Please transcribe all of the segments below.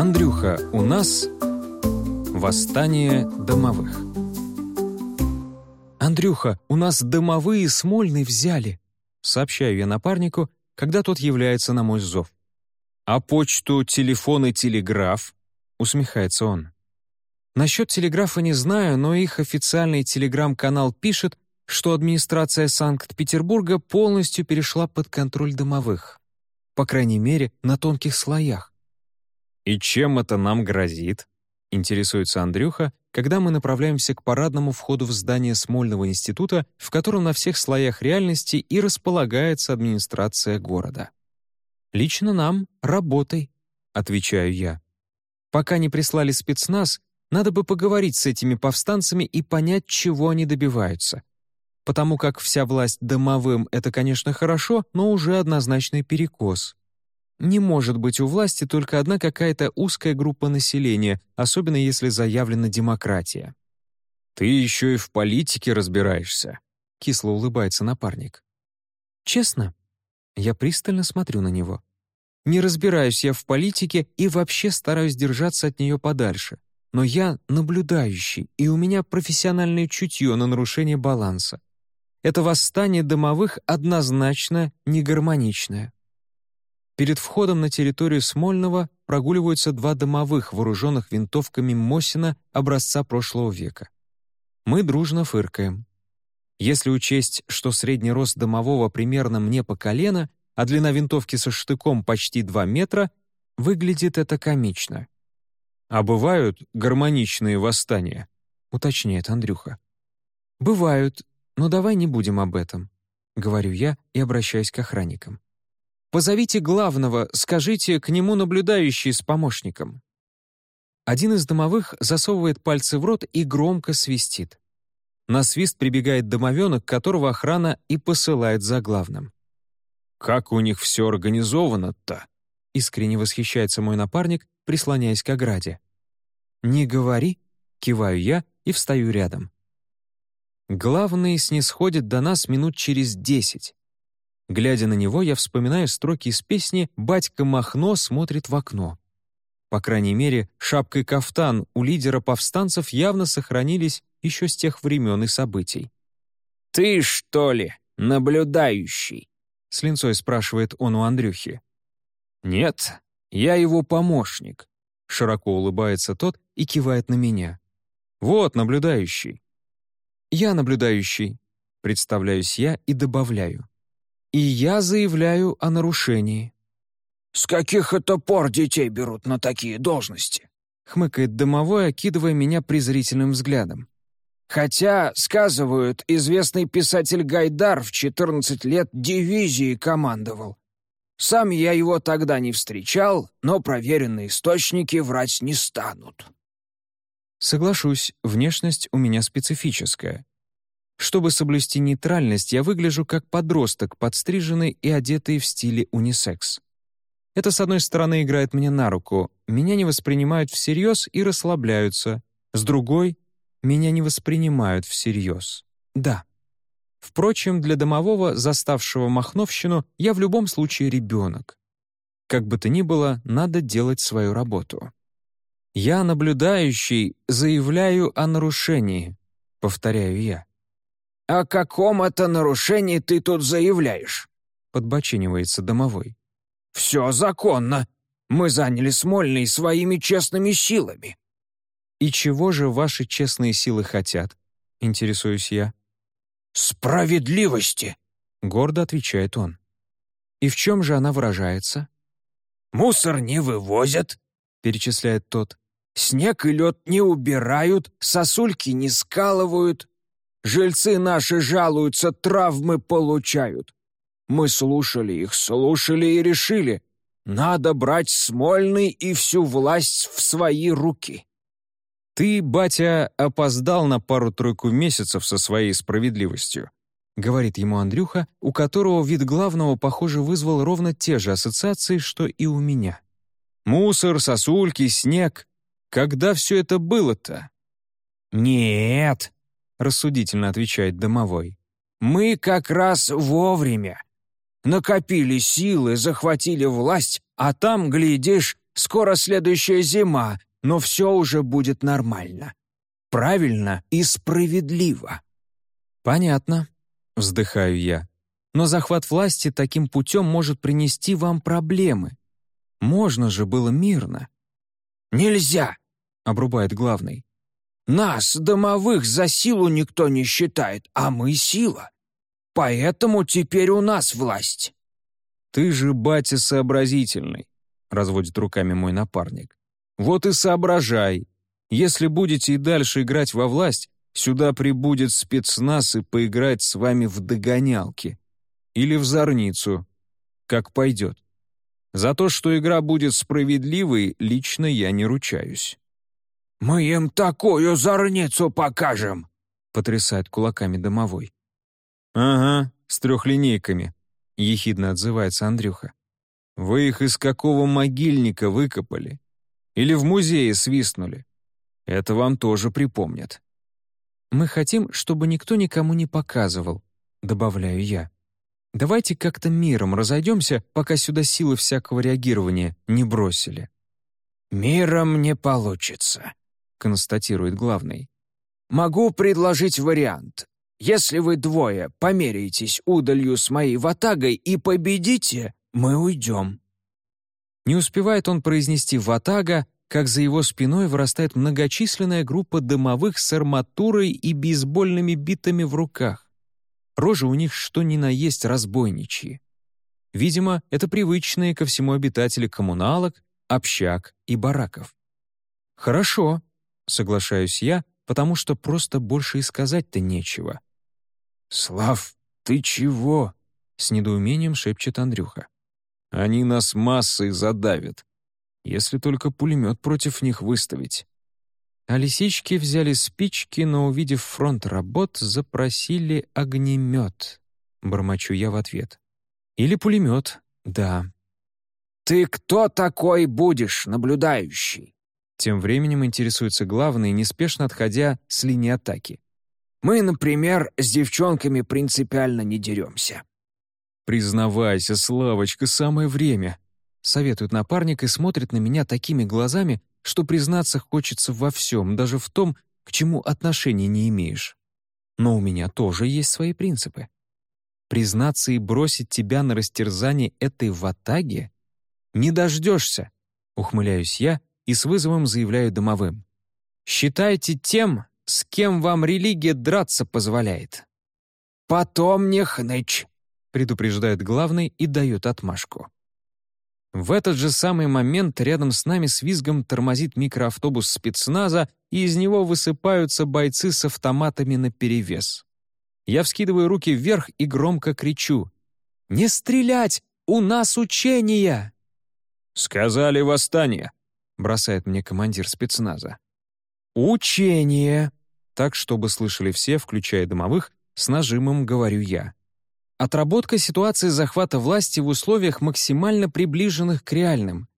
Андрюха, у нас восстание домовых. «Андрюха, у нас домовые Смольный взяли», — сообщаю я напарнику, когда тот является на мой зов. «А почту, телефон и телеграф?» — усмехается он. Насчет телеграфа не знаю, но их официальный телеграм-канал пишет, что администрация Санкт-Петербурга полностью перешла под контроль домовых. По крайней мере, на тонких слоях. «И чем это нам грозит?» — интересуется Андрюха, когда мы направляемся к парадному входу в здание Смольного института, в котором на всех слоях реальности и располагается администрация города. «Лично нам — работой», — отвечаю я. «Пока не прислали спецназ, надо бы поговорить с этими повстанцами и понять, чего они добиваются. Потому как вся власть домовым — это, конечно, хорошо, но уже однозначный перекос. Не может быть у власти только одна какая-то узкая группа населения, особенно если заявлена демократия. «Ты еще и в политике разбираешься», — кисло улыбается напарник. «Честно?» Я пристально смотрю на него. Не разбираюсь я в политике и вообще стараюсь держаться от нее подальше. Но я наблюдающий, и у меня профессиональное чутье на нарушение баланса. Это восстание домовых однозначно негармоничное. Перед входом на территорию Смольного прогуливаются два домовых, вооруженных винтовками Мосина образца прошлого века. Мы дружно фыркаем. Если учесть, что средний рост домового примерно мне по колено, а длина винтовки со штыком почти 2 метра, выглядит это комично. «А бывают гармоничные восстания?» — уточняет Андрюха. «Бывают, но давай не будем об этом», — говорю я и обращаюсь к охранникам. Позовите главного, скажите, к нему наблюдающий с помощником». Один из домовых засовывает пальцы в рот и громко свистит. На свист прибегает домовенок, которого охрана и посылает за главным. «Как у них все организовано-то?» — искренне восхищается мой напарник, прислоняясь к ограде. «Не говори», — киваю я и встаю рядом. Главный снисходит до нас минут через десять. Глядя на него, я вспоминаю строки из песни «Батька Махно смотрит в окно». По крайней мере, шапка и кафтан у лидера повстанцев явно сохранились еще с тех времен и событий. «Ты, что ли, наблюдающий?» — с линцой спрашивает он у Андрюхи. «Нет, я его помощник», — широко улыбается тот и кивает на меня. «Вот наблюдающий». «Я наблюдающий», — представляюсь я и добавляю. И я заявляю о нарушении». «С каких это пор детей берут на такие должности?» — хмыкает домовой, окидывая меня презрительным взглядом. «Хотя, сказывают, известный писатель Гайдар в 14 лет дивизией командовал. Сам я его тогда не встречал, но проверенные источники врать не станут». Соглашусь, внешность у меня специфическая. Чтобы соблюсти нейтральность, я выгляжу как подросток, подстриженный и одетый в стиле унисекс. Это, с одной стороны, играет мне на руку. Меня не воспринимают всерьез и расслабляются. С другой, меня не воспринимают всерьез. Да. Впрочем, для домового, заставшего Махновщину, я в любом случае ребенок. Как бы то ни было, надо делать свою работу. «Я, наблюдающий, заявляю о нарушении», — повторяю я. «О каком это нарушении ты тут заявляешь?» — подбочинивается домовой. «Все законно. Мы заняли Смольный своими честными силами». «И чего же ваши честные силы хотят?» — интересуюсь я. «Справедливости», — гордо отвечает он. «И в чем же она выражается?» «Мусор не вывозят», — перечисляет тот. «Снег и лед не убирают, сосульки не скалывают, Жильцы наши жалуются, травмы получают. Мы слушали их, слушали и решили. Надо брать Смольный и всю власть в свои руки. «Ты, батя, опоздал на пару-тройку месяцев со своей справедливостью», — говорит ему Андрюха, у которого вид главного, похоже, вызвал ровно те же ассоциации, что и у меня. «Мусор, сосульки, снег. Когда все это было-то?» «Нет», — рассудительно отвечает домовой. «Мы как раз вовремя. Накопили силы, захватили власть, а там, глядишь, Скоро следующая зима, но все уже будет нормально. Правильно и справедливо». «Понятно», — вздыхаю я. «Но захват власти таким путем может принести вам проблемы. Можно же было мирно». «Нельзя», — обрубает главный. «Нас, домовых, за силу никто не считает, а мы сила. Поэтому теперь у нас власть». «Ты же батя сообразительный», — разводит руками мой напарник. «Вот и соображай. Если будете и дальше играть во власть, сюда прибудет спецназ и поиграть с вами в догонялки. Или в зорницу. Как пойдет. За то, что игра будет справедливой, лично я не ручаюсь». «Мы им такую зорницу покажем!» — потрясает кулаками домовой. «Ага, с трехлинейками», — ехидно отзывается Андрюха. «Вы их из какого могильника выкопали? Или в музее свистнули? Это вам тоже припомнят». «Мы хотим, чтобы никто никому не показывал», — добавляю я. «Давайте как-то миром разойдемся, пока сюда силы всякого реагирования не бросили». «Миром не получится», — констатирует главный. «Могу предложить вариант. Если вы двое померяетесь удалью с моей ватагой и победите, мы уйдем». Не успевает он произнести «ватага», как за его спиной вырастает многочисленная группа дымовых с арматурой и бейсбольными битами в руках. Рожи у них что ни на есть разбойничьи. Видимо, это привычные ко всему обитатели коммуналок, общак и бараков. «Хорошо», — соглашаюсь я, потому что просто больше и сказать-то нечего. «Слав, ты чего?» — с недоумением шепчет Андрюха. «Они нас массой задавят, если только пулемет против них выставить». А лисички взяли спички, но, увидев фронт работ, запросили огнемет. Бормочу я в ответ. Или пулемет, да. «Ты кто такой будешь, наблюдающий?» Тем временем интересуется главный, неспешно отходя с линии атаки. Мы, например, с девчонками принципиально не деремся». «Признавайся, Славочка, самое время», — советует напарник и смотрит на меня такими глазами, что признаться хочется во всем, даже в том, к чему отношения не имеешь. Но у меня тоже есть свои принципы. Признаться и бросить тебя на растерзание этой ватаги? Не дождешься, ухмыляюсь я и с вызовом заявляю домовым. Считайте тем, с кем вам религия драться позволяет». «Потом не хнычь», — предупреждает главный и дает отмашку. В этот же самый момент рядом с нами с визгом тормозит микроавтобус спецназа, и из него высыпаются бойцы с автоматами наперевес. Я вскидываю руки вверх и громко кричу. «Не стрелять! У нас учения!» «Сказали восстание», — бросает мне командир спецназа. «Учение!» Так, чтобы слышали все, включая домовых, с нажимом говорю я. Отработка ситуации захвата власти в условиях максимально приближенных к реальным.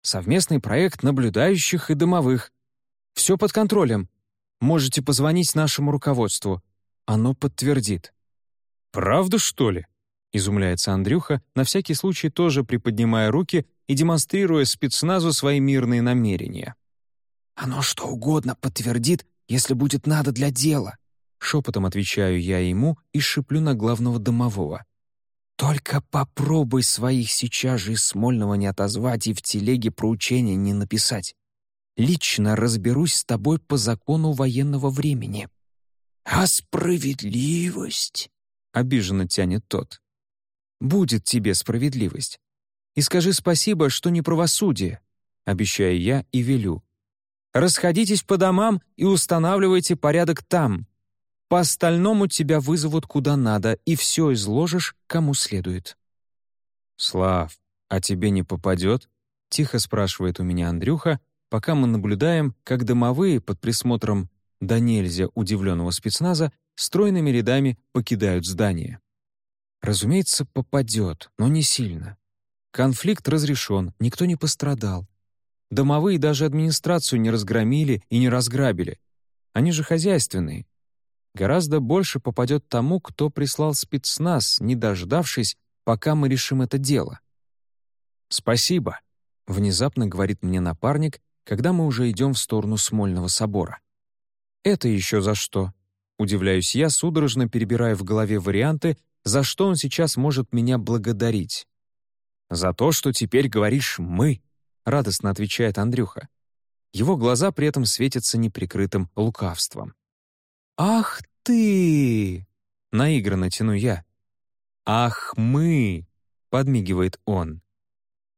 Совместный проект наблюдающих и домовых. Все под контролем. Можете позвонить нашему руководству. Оно подтвердит. «Правда, что ли?» — изумляется Андрюха, на всякий случай тоже приподнимая руки и демонстрируя спецназу свои мирные намерения. «Оно что угодно подтвердит, если будет надо для дела», — шепотом отвечаю я ему и шиплю на главного домового. «Только попробуй своих сейчас же из Смольного не отозвать и в телеге про учения не написать. Лично разберусь с тобой по закону военного времени». «А справедливость?» — обиженно тянет тот. «Будет тебе справедливость. И скажи спасибо, что не правосудие», — обещаю я и велю. Расходитесь по домам и устанавливайте порядок там. По остальному тебя вызовут куда надо, и все изложишь, кому следует». «Слав, а тебе не попадет?» — тихо спрашивает у меня Андрюха, пока мы наблюдаем, как домовые под присмотром да нельзя удивленного спецназа стройными рядами покидают здание. Разумеется, попадет, но не сильно. Конфликт разрешен, никто не пострадал. Домовые даже администрацию не разгромили и не разграбили. Они же хозяйственные. Гораздо больше попадет тому, кто прислал спецназ, не дождавшись, пока мы решим это дело. «Спасибо», — внезапно говорит мне напарник, когда мы уже идем в сторону Смольного собора. «Это еще за что?» — удивляюсь я, судорожно перебирая в голове варианты, за что он сейчас может меня благодарить. «За то, что теперь говоришь «мы», — радостно отвечает Андрюха. Его глаза при этом светятся неприкрытым лукавством. «Ах ты!» — наигранно тяну я. «Ах мы!» — подмигивает он.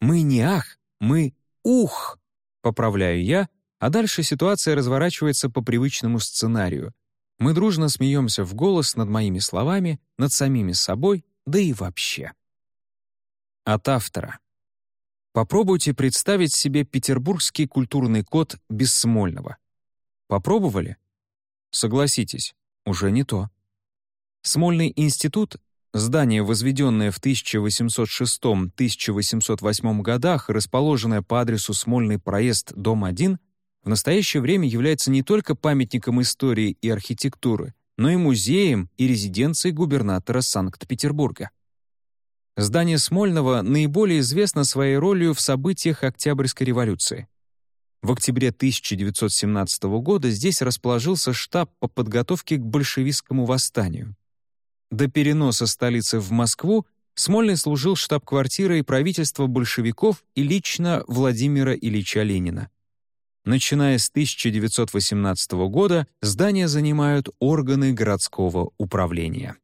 «Мы не ах, мы ух!» — поправляю я, а дальше ситуация разворачивается по привычному сценарию. Мы дружно смеемся в голос над моими словами, над самими собой, да и вообще. От автора. Попробуйте представить себе петербургский культурный код Бессмольного. Попробовали? Согласитесь, уже не то. Смольный институт Здание, возведенное в 1806-1808 годах, расположенное по адресу Смольный проезд, дом 1, в настоящее время является не только памятником истории и архитектуры, но и музеем и резиденцией губернатора Санкт-Петербурга. Здание Смольного наиболее известно своей ролью в событиях Октябрьской революции. В октябре 1917 года здесь расположился штаб по подготовке к большевистскому восстанию. До переноса столицы в Москву Смольный служил штаб-квартирой правительства большевиков и лично Владимира Ильича Ленина. Начиная с 1918 года здание занимают органы городского управления.